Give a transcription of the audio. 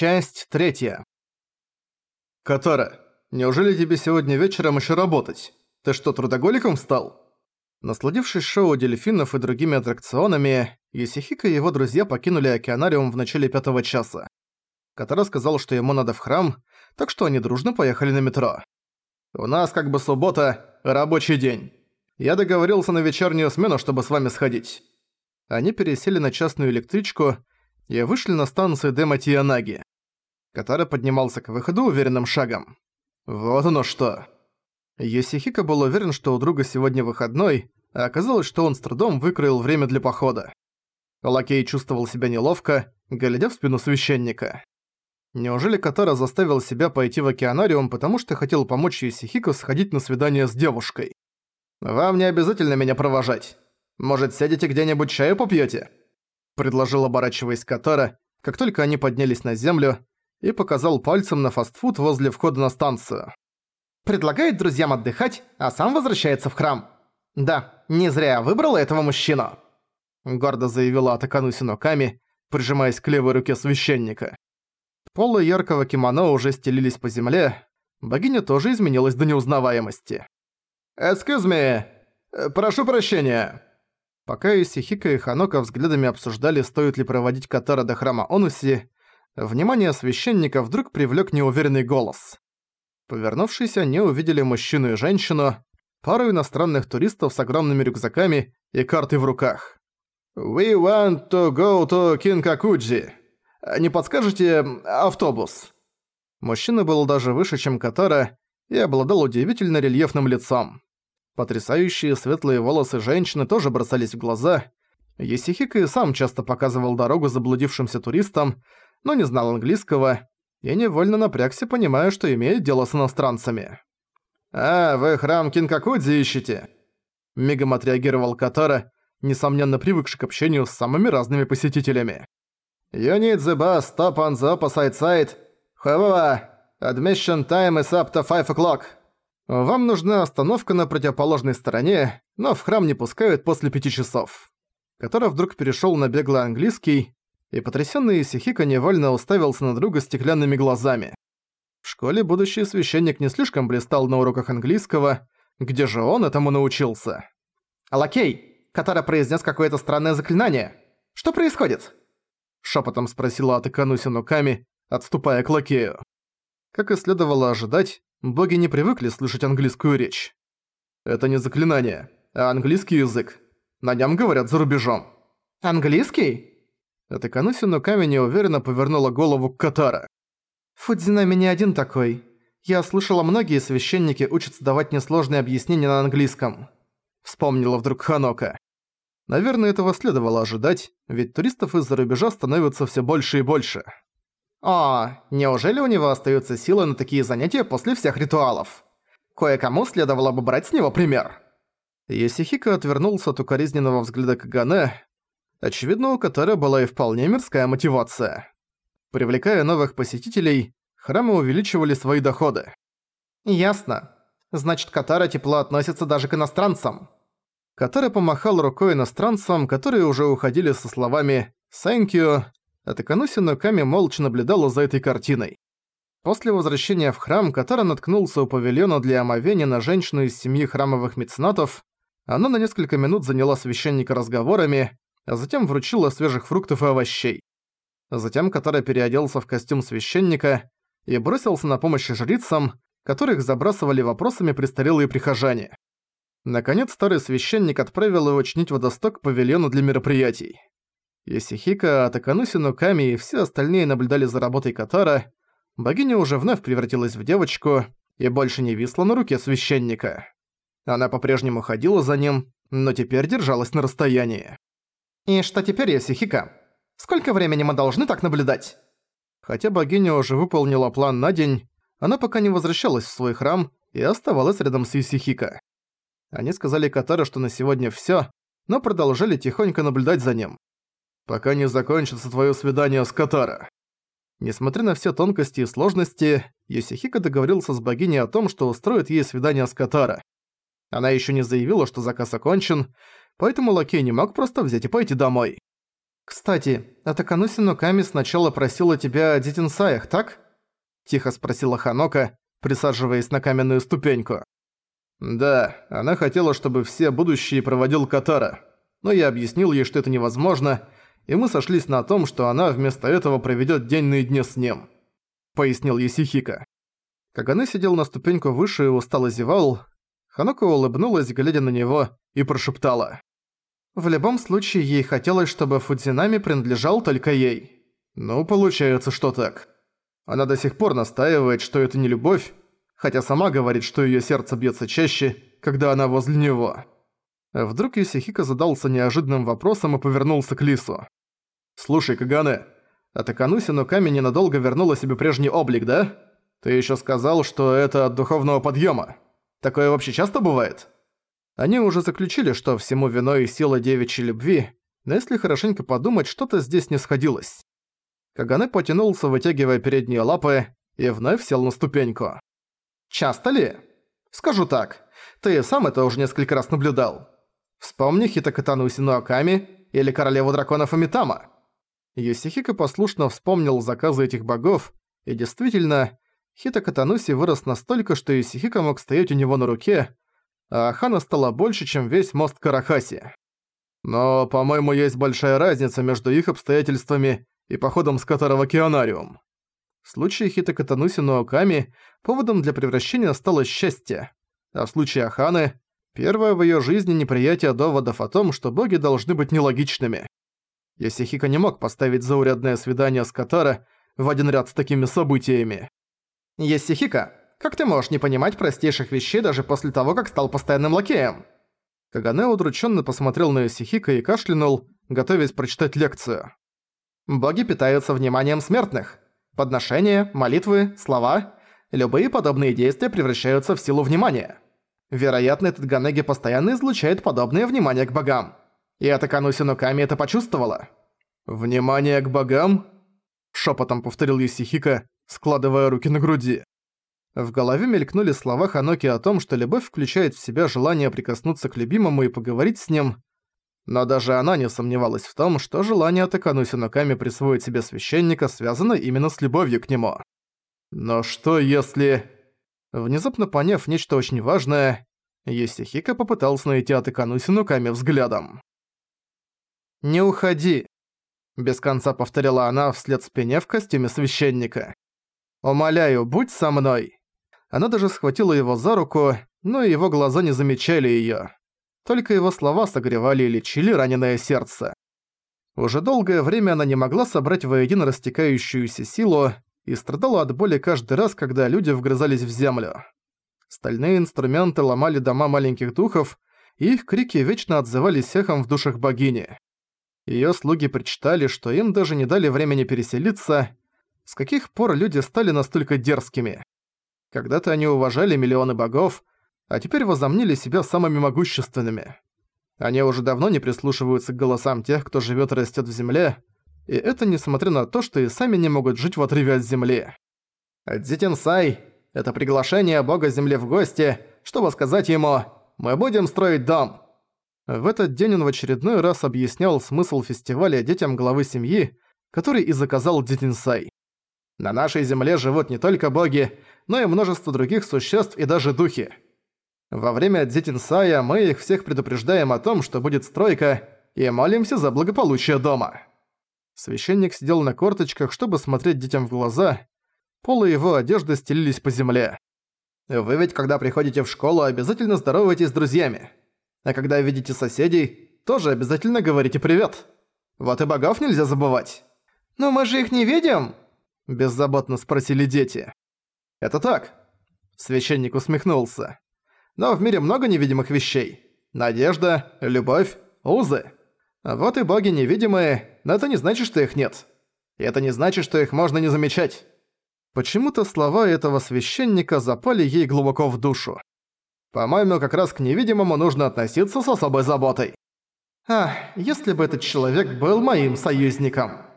Часть третья. «Катара, неужели тебе сегодня вечером еще работать? Ты что, трудоголиком стал?» Насладившись шоу дельфинов и другими аттракционами, Юсихика и его друзья покинули океанариум в начале пятого часа. Катара сказал, что ему надо в храм, так что они дружно поехали на метро. «У нас как бы суббота, рабочий день. Я договорился на вечернюю смену, чтобы с вами сходить». Они пересели на частную электричку и вышли на станцию Дематиянаги. Катара поднимался к выходу уверенным шагом. Вот оно что. Йосихико был уверен, что у друга сегодня выходной, а оказалось, что он с трудом выкроил время для похода. Лакей чувствовал себя неловко, глядя в спину священника. Неужели Катара заставил себя пойти в океанариум, потому что хотел помочь Йосихико сходить на свидание с девушкой? «Вам не обязательно меня провожать. Может, сядете где-нибудь чаю попьёте?» предложил оборачиваясь Катара, как только они поднялись на землю, и показал пальцем на фастфуд возле входа на станцию. «Предлагает друзьям отдыхать, а сам возвращается в храм. Да, не зря выбрала этого мужчину», — гордо заявила Атакану Синоками, прижимаясь к левой руке священника. Полы яркого кимоно уже стелились по земле, богиня тоже изменилась до неузнаваемости. «Excuse прошу прощения», Пока Исихика и Ханока взглядами обсуждали, стоит ли проводить Катара до храма Онуси, внимание священника вдруг привлек неуверенный голос. Повернувшись, они увидели мужчину и женщину, пару иностранных туристов с огромными рюкзаками и картой в руках. «We want to go to Кинкакуджи. Не подскажете автобус?» Мужчина был даже выше, чем Катара, и обладал удивительно рельефным лицом. Потрясающие светлые волосы женщины тоже бросались в глаза. Есихика и сам часто показывал дорогу заблудившимся туристам, но не знал английского, и невольно напрягся, понимая, что имеет дело с иностранцами. «А, вы храм Кинкакудзи ищете?» Мигом отреагировал Катара, несомненно привыкший к общению с самыми разными посетителями. «You need the bus, stop on the opposite side. Admission time is up to 5 o'clock». Вам нужна остановка на противоположной стороне, но в храм не пускают после пяти часов. Который вдруг перешёл на беглый английский, и потрясённый Исихика невольно уставился на друга стеклянными глазами. В школе будущий священник не слишком блистал на уроках английского, где же он этому научился? «Лакей, который произнес какое-то странное заклинание. Что происходит?» Шепотом спросила Атакану Синуками, отступая к лакею. Как и следовало ожидать, боги не привыкли слышать английскую речь. Это не заклинание, а английский язык. На нем говорят за рубежом. «Английский?» Это Канусину камень неуверенно повернула голову к Катара. «Фудзинами не один такой. Я слышала, многие священники учатся давать несложные объяснения на английском». Вспомнила вдруг Ханока. Наверное, этого следовало ожидать, ведь туристов из-за рубежа становится все больше и больше. О, неужели у него остаются силы на такие занятия после всех ритуалов? Кое-кому следовало бы брать с него пример. Есихика отвернулся от укоризненного взгляда Кагане, очевидно, у которой была и вполне мирская мотивация. Привлекая новых посетителей, храмы увеличивали свои доходы. «Ясно. Значит, Катара тепло относится даже к иностранцам». Катара помахал рукой иностранцам, которые уже уходили со словами «Thank you», Атакануси Ноками молча наблюдала за этой картиной. После возвращения в храм, который наткнулся у павильона для омовения на женщину из семьи храмовых меценатов, она на несколько минут заняла священника разговорами, а затем вручила свежих фруктов и овощей. Затем который переоделся в костюм священника и бросился на помощь жрицам, которых забрасывали вопросами престарелые прихожане. Наконец старый священник отправил его чинить водосток к павильону для мероприятий. Исихика, Такануси Нуками и все остальные наблюдали за работой Катара, богиня уже вновь превратилась в девочку и больше не висла на руке священника. Она по-прежнему ходила за ним, но теперь держалась на расстоянии. «И что теперь, Исихика? Сколько времени мы должны так наблюдать?» Хотя богиня уже выполнила план на день, она пока не возвращалась в свой храм и оставалась рядом с Исихика. Они сказали Катара, что на сегодня всё, но продолжали тихонько наблюдать за ним пока не закончится твое свидание с Катара. Несмотря на все тонкости и сложности, Йосихико договорился с богиней о том, что устроит ей свидание с Катара. Она еще не заявила, что заказ окончен, поэтому лакей не мог просто взять и пойти домой. «Кстати, Атакануси Нуками сначала просила тебя о детинсаях, так?» Тихо спросила Ханока, присаживаясь на каменную ступеньку. «Да, она хотела, чтобы все будущие проводил Катара, но я объяснил ей, что это невозможно, и мы сошлись на том, что она вместо этого проведёт день наедине с ним», — пояснил Есихика. Каганы сидел на ступеньку выше и устало зевал. Ханоко улыбнулась, глядя на него, и прошептала. В любом случае, ей хотелось, чтобы Фудзинами принадлежал только ей. Ну, получается, что так. Она до сих пор настаивает, что это не любовь, хотя сама говорит, что её сердце бьётся чаще, когда она возле него. Вдруг Юсихика задался неожиданным вопросом и повернулся к Лису. «Слушай, Кагане, а Такануси Нуками ненадолго вернула себе прежний облик, да?» Ты еще сказал, что это от духовного подъема. Такое вообще часто бывает? Они уже заключили, что всему виной сила девичьей любви, но если хорошенько подумать, что-то здесь не сходилось. Кагане потянулся, вытягивая передние лапы, и вновь сел на ступеньку. «Часто ли?» «Скажу так, ты сам это уже несколько раз наблюдал. Вспомни Хитакатану Синуаками или Королеву Драконов Амитама». Юсихико послушно вспомнил заказы этих богов, и действительно, Хита Катануси вырос настолько, что Исихика мог стоять у него на руке, а Хана стала больше, чем весь мост Карахаси. Но, по-моему, есть большая разница между их обстоятельствами и походом с Катара в океанариум. В случае Хита Катануси Нооками поводом для превращения стало счастье, а в случае Аханы – первое в её жизни неприятие доводов о том, что боги должны быть нелогичными. Йосихико не мог поставить заурядное свидание с Катара в один ряд с такими событиями. «Есихика, как ты можешь не понимать простейших вещей даже после того, как стал постоянным лакеем?» Кагане удрученно посмотрел на Есихика и кашлянул, готовясь прочитать лекцию. «Боги питаются вниманием смертных. Подношения, молитвы, слова – любые подобные действия превращаются в силу внимания. Вероятно, этот Ганеги постоянно излучает подобное внимание к богам. И Атакану Синуками это почувствовала». «Внимание к богам?» – шепотом повторил Юсихика, складывая руки на груди. В голове мелькнули слова Ханоки о том, что любовь включает в себя желание прикоснуться к любимому и поговорить с ним, но даже она не сомневалась в том, что желание Такану Синоками присвоить себе священника связано именно с любовью к нему. Но что если... Внезапно поняв нечто очень важное, Есихика попытался найти Атакану Синуками взглядом. «Не уходи», — без конца повторяла она вслед спине в костюме священника. «Умоляю, будь со мной!» Она даже схватила его за руку, но его глаза не замечали её. Только его слова согревали и лечили раненое сердце. Уже долгое время она не могла собрать воедино растекающуюся силу и страдала от боли каждый раз, когда люди вгрызались в землю. Стальные инструменты ломали дома маленьких духов, и их крики вечно отзывались эхом в душах богини. Её слуги причитали, что им даже не дали времени переселиться, с каких пор люди стали настолько дерзкими? Когда-то они уважали миллионы богов, а теперь возомнили себя самыми могущественными. Они уже давно не прислушиваются к голосам тех, кто живёт и растёт в земле, и это несмотря на то, что и сами не могут жить в отрыве от земли. Дзитинсай — это приглашение бога земли в гости, чтобы сказать ему «Мы будем строить дом». В этот день он в очередной раз объяснял смысл фестиваля детям главы семьи, который и заказал Дзитинсай. На нашей земле живут не только боги, но и множество других существ и даже духи. Во время Дзитинсая мы их всех предупреждаем о том, что будет стройка, и молимся за благополучие дома. Священник сидел на корточках, чтобы смотреть детям в глаза. Полы его одежды стелились по земле. Вы ведь, когда приходите в школу, обязательно здороваетесь с друзьями. А когда видите соседей, тоже обязательно говорите «привет». Вот и богов нельзя забывать. «Но мы же их не видим!» Беззаботно спросили дети. «Это так». Священник усмехнулся. «Но в мире много невидимых вещей. Надежда, любовь, узы. Вот и боги невидимые, но это не значит, что их нет. И это не значит, что их можно не замечать». Почему-то слова этого священника запали ей глубоко в душу. По-моему, как раз к невидимому нужно относиться с особой заботой. Ах, если бы этот человек был моим союзником.